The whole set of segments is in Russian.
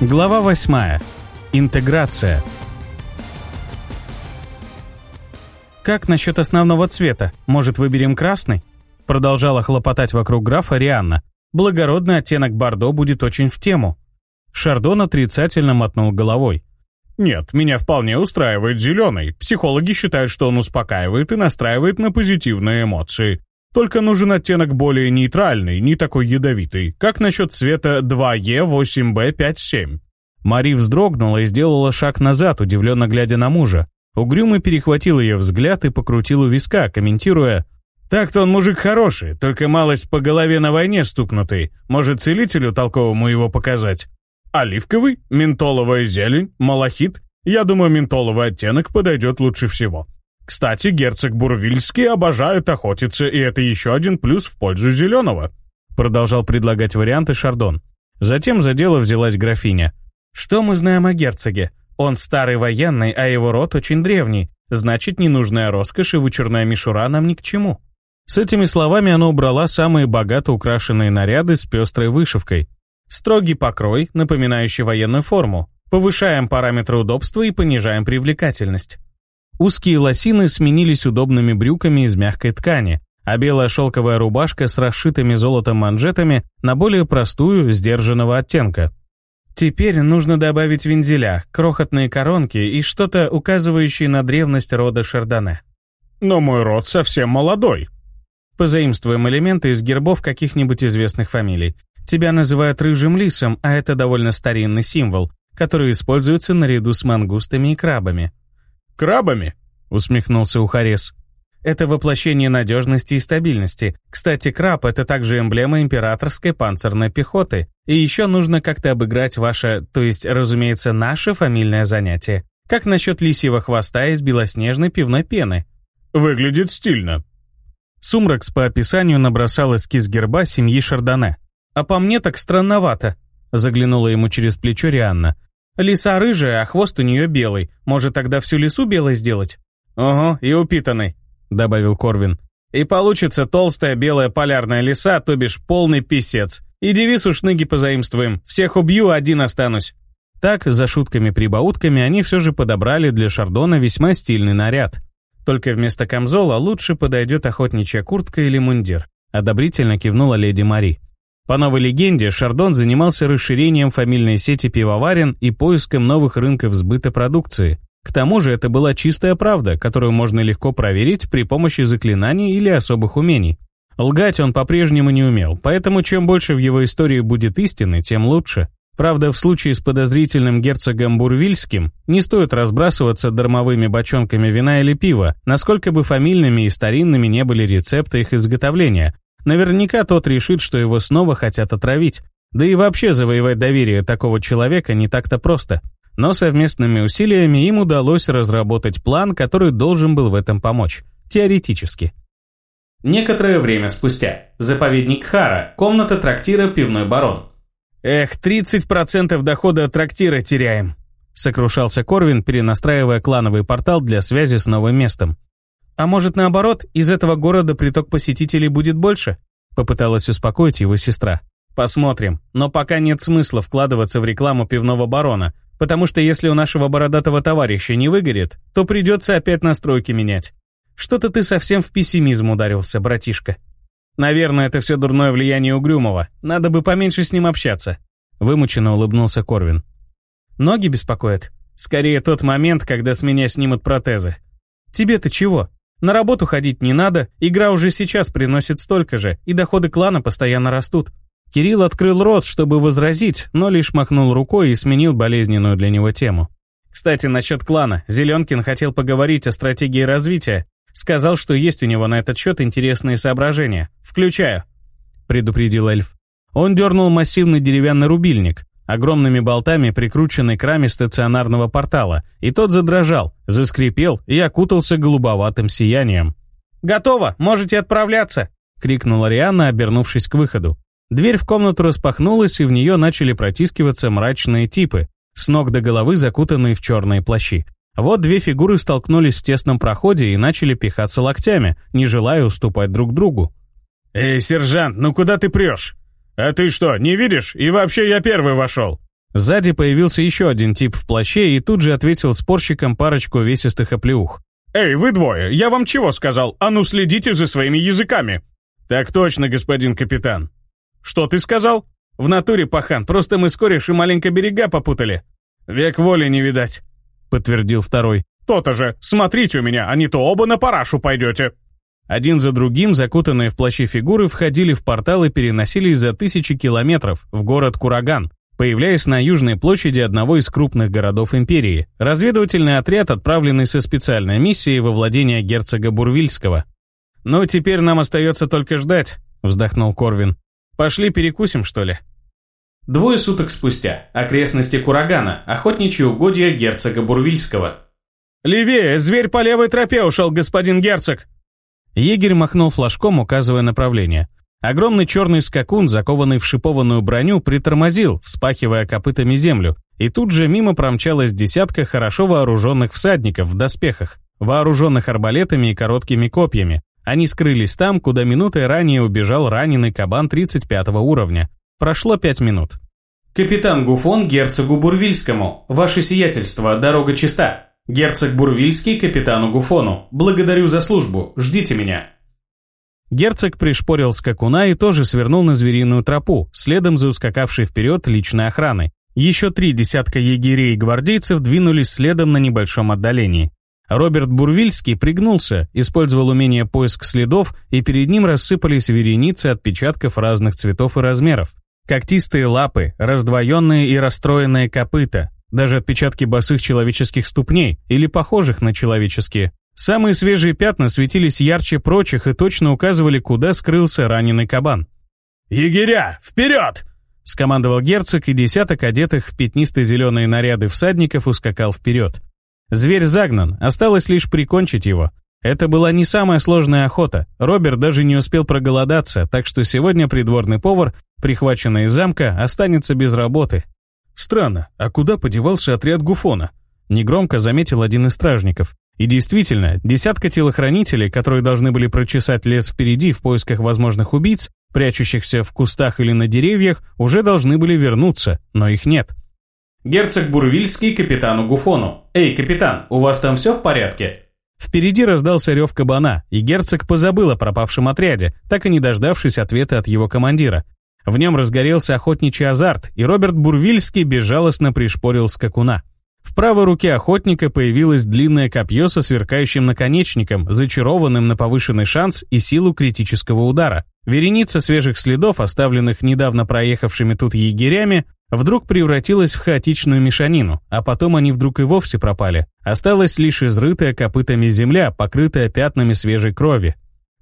Глава 8. Интеграция. «Как насчет основного цвета? Может, выберем красный?» Продолжала хлопотать вокруг графа Рианна. «Благородный оттенок бордо будет очень в тему». Шардон отрицательно мотнул головой. «Нет, меня вполне устраивает зеленый. Психологи считают, что он успокаивает и настраивает на позитивные эмоции. Только нужен оттенок более нейтральный, не такой ядовитый. Как насчет цвета 2Е8Б57? Мари вздрогнула и сделала шаг назад, удивленно глядя на мужа. Угрюмый перехватил ее взгляд и покрутил у виска, комментируя «Так-то он мужик хороший, только малость по голове на войне стукнутый. Может, целителю толковому его показать? Оливковый, ментоловая зелень, малахит. Я думаю, ментоловый оттенок подойдет лучше всего. Кстати, герцог Бурвильский обожают охотиться, и это еще один плюс в пользу зеленого. Продолжал предлагать варианты Шардон. Затем за дело взялась графиня. Что мы знаем о герцоге? Он старый военный, а его род очень древний. Значит, ненужная роскошь и вычурная мишура нам ни к чему. С этими словами она убрала самые богато украшенные наряды с пестрой вышивкой. Строгий покрой, напоминающий военную форму. Повышаем параметры удобства и понижаем привлекательность. Узкие лосины сменились удобными брюками из мягкой ткани, а белая шелковая рубашка с расшитыми золотом манжетами на более простую, сдержанного оттенка. Теперь нужно добавить вензеля, крохотные коронки и что-то, указывающее на древность рода Шардоне. «Но мой род совсем молодой». Позаимствуем элементы из гербов каких-нибудь известных фамилий. Тебя называют рыжим лисом, а это довольно старинный символ, который используется наряду с мангустами и крабами. «Крабами?» — усмехнулся Ухарес. Это воплощение надежности и стабильности. Кстати, краб — это также эмблема императорской панцирной пехоты. И еще нужно как-то обыграть ваше, то есть, разумеется, наше фамильное занятие. Как насчет лисьего хвоста из белоснежной пивной пены? Выглядит стильно. Сумракс по описанию набросал эскиз герба семьи Шардоне. «А по мне так странновато», — заглянула ему через плечо Рианна. Лиса рыжая, а хвост у нее белый. Может, тогда всю лису белой сделать? Ого, и упитанный, добавил Корвин. И получится толстая белая полярная лиса, то бишь полный писец. И девиз у шныги позаимствуем. Всех убью, один останусь. Так, за шутками-прибаутками, они все же подобрали для Шардона весьма стильный наряд. Только вместо камзола лучше подойдет охотничья куртка или мундир. Одобрительно кивнула леди Мари. По новой легенде, Шардон занимался расширением фамильной сети пивоварен и поиском новых рынков сбыта продукции. К тому же это была чистая правда, которую можно легко проверить при помощи заклинаний или особых умений. Лгать он по-прежнему не умел, поэтому чем больше в его истории будет истины, тем лучше. Правда, в случае с подозрительным герцогом Бурвильским не стоит разбрасываться дармовыми бочонками вина или пива, насколько бы фамильными и старинными не были рецепты их изготовления – Наверняка тот решит, что его снова хотят отравить. Да и вообще завоевать доверие такого человека не так-то просто. Но совместными усилиями им удалось разработать план, который должен был в этом помочь. Теоретически. Некоторое время спустя. Заповедник Хара. Комната трактира «Пивной барон». «Эх, 30% дохода от трактира теряем», — сокрушался Корвин, перенастраивая клановый портал для связи с новым местом. А может, наоборот, из этого города приток посетителей будет больше? Попыталась успокоить его сестра. Посмотрим. Но пока нет смысла вкладываться в рекламу пивного барона, потому что если у нашего бородатого товарища не выгорит, то придется опять настройки менять. Что-то ты совсем в пессимизм ударился, братишка. Наверное, это все дурное влияние Угрюмова. Надо бы поменьше с ним общаться. Вымученно улыбнулся Корвин. Ноги беспокоят? Скорее тот момент, когда с меня снимут протезы. Тебе-то чего? На работу ходить не надо, игра уже сейчас приносит столько же, и доходы клана постоянно растут. Кирилл открыл рот, чтобы возразить, но лишь махнул рукой и сменил болезненную для него тему. Кстати, насчет клана. Зеленкин хотел поговорить о стратегии развития. Сказал, что есть у него на этот счет интересные соображения. «Включаю», — предупредил эльф. Он дернул массивный деревянный рубильник огромными болтами, прикрученный к раме стационарного портала, и тот задрожал, заскрипел и окутался голубоватым сиянием. «Готово! Можете отправляться!» — крикнула Риана, обернувшись к выходу. Дверь в комнату распахнулась, и в нее начали протискиваться мрачные типы, с ног до головы закутанные в черные плащи. Вот две фигуры столкнулись в тесном проходе и начали пихаться локтями, не желая уступать друг другу. «Эй, сержант, ну куда ты прешь?» «А ты что, не видишь? И вообще я первый вошел!» Сзади появился еще один тип в плаще и тут же ответил спорщикам парочку весистых оплеух. «Эй, вы двое, я вам чего сказал? А ну следите за своими языками!» «Так точно, господин капитан!» «Что ты сказал?» «В натуре, пахан, просто мы с и маленько берега попутали!» «Век воли не видать!» — подтвердил второй. «То-то же! Смотрите у меня, а не то оба на парашу пойдете!» Один за другим закутанные в плащи фигуры входили в портал и переносились за тысячи километров в город Кураган, появляясь на южной площади одного из крупных городов империи. Разведывательный отряд, отправленный со специальной миссией во владение герцога Бурвильского. «Ну, теперь нам остается только ждать», — вздохнул Корвин. «Пошли перекусим, что ли?» Двое суток спустя. Окрестности Курагана, охотничьи угодья герцога Бурвильского. «Левее, зверь по левой тропе ушел, господин герцог!» Егерь махнул флажком, указывая направление. Огромный черный скакун, закованный в шипованную броню, притормозил, вспахивая копытами землю, и тут же мимо промчалась десятка хорошо вооруженных всадников в доспехах, вооруженных арбалетами и короткими копьями. Они скрылись там, куда минутой ранее убежал раненый кабан 35 уровня. Прошло пять минут. «Капитан Гуфон герцогу Бурвильскому, ваше сиятельство, дорога чиста!» Герцог Бурвильский капитану Гуфону. Благодарю за службу. Ждите меня. Герцог пришпорил скакуна и тоже свернул на звериную тропу, следом за ускакавшей вперед личной охраны. Еще три десятка егерей и гвардейцев двинулись следом на небольшом отдалении. Роберт Бурвильский пригнулся, использовал умение поиск следов, и перед ним рассыпались вереницы отпечатков разных цветов и размеров. Когтистые лапы, раздвоенные и расстроенные копыта, даже отпечатки босых человеческих ступней или похожих на человеческие. Самые свежие пятна светились ярче прочих и точно указывали, куда скрылся раненый кабан. «Егеря, вперед!» — скомандовал герцог, и десяток одетых в пятнисто-зеленые наряды всадников ускакал вперед. Зверь загнан, осталось лишь прикончить его. Это была не самая сложная охота. Роберт даже не успел проголодаться, так что сегодня придворный повар, прихваченный из замка, останется без работы. Странно, а куда подевался отряд Гуфона? Негромко заметил один из стражников. И действительно, десятка телохранителей, которые должны были прочесать лес впереди в поисках возможных убийц, прячущихся в кустах или на деревьях, уже должны были вернуться, но их нет. Герцог Бурвильский капитану Гуфону. «Эй, капитан, у вас там все в порядке?» Впереди раздался рев кабана, и герцог позабыл о пропавшем отряде, так и не дождавшись ответа от его командира. В нем разгорелся охотничий азарт, и Роберт Бурвильский безжалостно пришпорил скакуна. В правой руке охотника появилось длинное копье со сверкающим наконечником, зачарованным на повышенный шанс и силу критического удара. Вереница свежих следов, оставленных недавно проехавшими тут егерями, вдруг превратилась в хаотичную мешанину, а потом они вдруг и вовсе пропали. Осталась лишь изрытая копытами земля, покрытая пятнами свежей крови.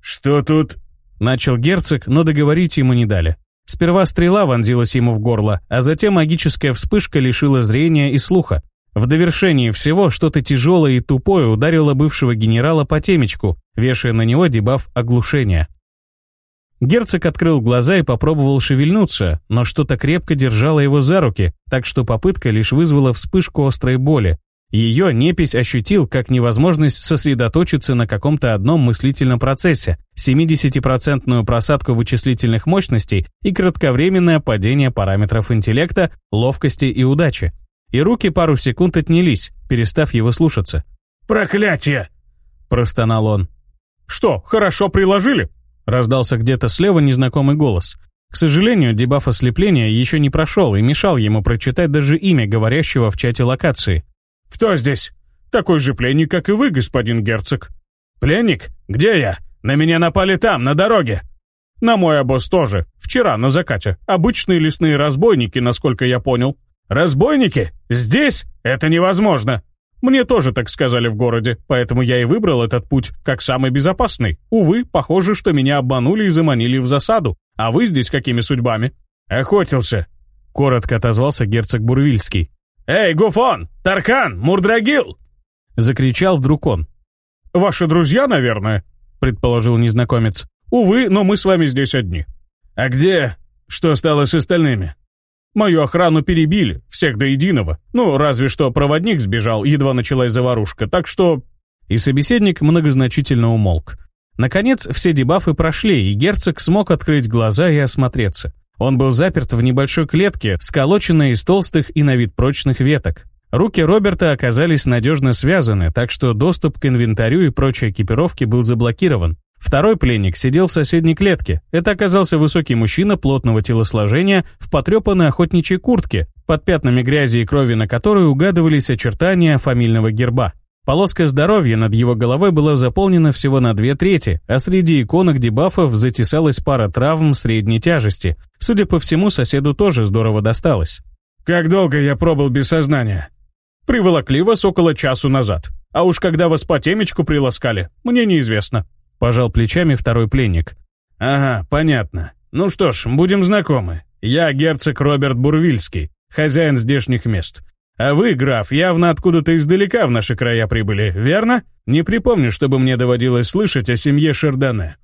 «Что тут?» Начал герцог, но договорить ему не дали. Сперва стрела вонзилась ему в горло, а затем магическая вспышка лишила зрения и слуха. В довершении всего что-то тяжелое и тупое ударило бывшего генерала по темечку, вешая на него дебаф оглушения. Герцог открыл глаза и попробовал шевельнуться, но что-то крепко держало его за руки, так что попытка лишь вызвала вспышку острой боли, ее непись ощутил как невозможность сосредоточиться на каком-то одном мыслительном процессе, 70-процентную просадку вычислительных мощностей и кратковременное падение параметров интеллекта, ловкости и удачи. И руки пару секунд отнялись, перестав его слушаться. «Проклятие!» – простонал он. «Что, хорошо приложили?» – раздался где-то слева незнакомый голос. К сожалению, дебаф ослепления еще не прошел и мешал ему прочитать даже имя говорящего в чате локации. «Кто здесь?» «Такой же пленник, как и вы, господин герцог». «Пленник? Где я? На меня напали там, на дороге». «На мой обоз тоже. Вчера, на закате. Обычные лесные разбойники, насколько я понял». «Разбойники? Здесь? Это невозможно!» Мне тоже так сказали в городе, поэтому я и выбрал этот путь как самый безопасный. Увы, похоже, что меня обманули и заманили в засаду. А вы здесь какими судьбами?» «Охотился», — коротко отозвался герцог Бурвильский. «Эй, Гуфон! Таркан! Мурдрагил!» Закричал вдруг он. «Ваши друзья, наверное?» предположил незнакомец. «Увы, но мы с вами здесь одни». «А где? Что стало с остальными?» «Мою охрану перебили, всех до единого. Ну, разве что проводник сбежал, едва началась заварушка, так что...» И собеседник многозначительно умолк. Наконец, все дебафы прошли, и герцог смог открыть глаза и осмотреться. Он был заперт в небольшой клетке, сколоченной из толстых и на вид прочных веток. Руки Роберта оказались надежно связаны, так что доступ к инвентарю и прочей экипировке был заблокирован. Второй пленник сидел в соседней клетке. Это оказался высокий мужчина плотного телосложения в потрепанной охотничьей куртке, под пятнами грязи и крови на которой угадывались очертания фамильного герба. Полоска здоровья над его головой была заполнена всего на две трети, а среди иконок дебафов затесалась пара травм средней тяжести. Судя по всему, соседу тоже здорово досталось. «Как долго я пробыл без сознания?» «Приволокли вас около часу назад. А уж когда вас по темечку приласкали, мне неизвестно», — пожал плечами второй пленник. «Ага, понятно. Ну что ж, будем знакомы. Я герцог Роберт Бурвильский, хозяин здешних мест. А вы, граф, явно откуда-то издалека в наши края прибыли, верно? Не припомню, чтобы мне доводилось слышать о семье Шердане.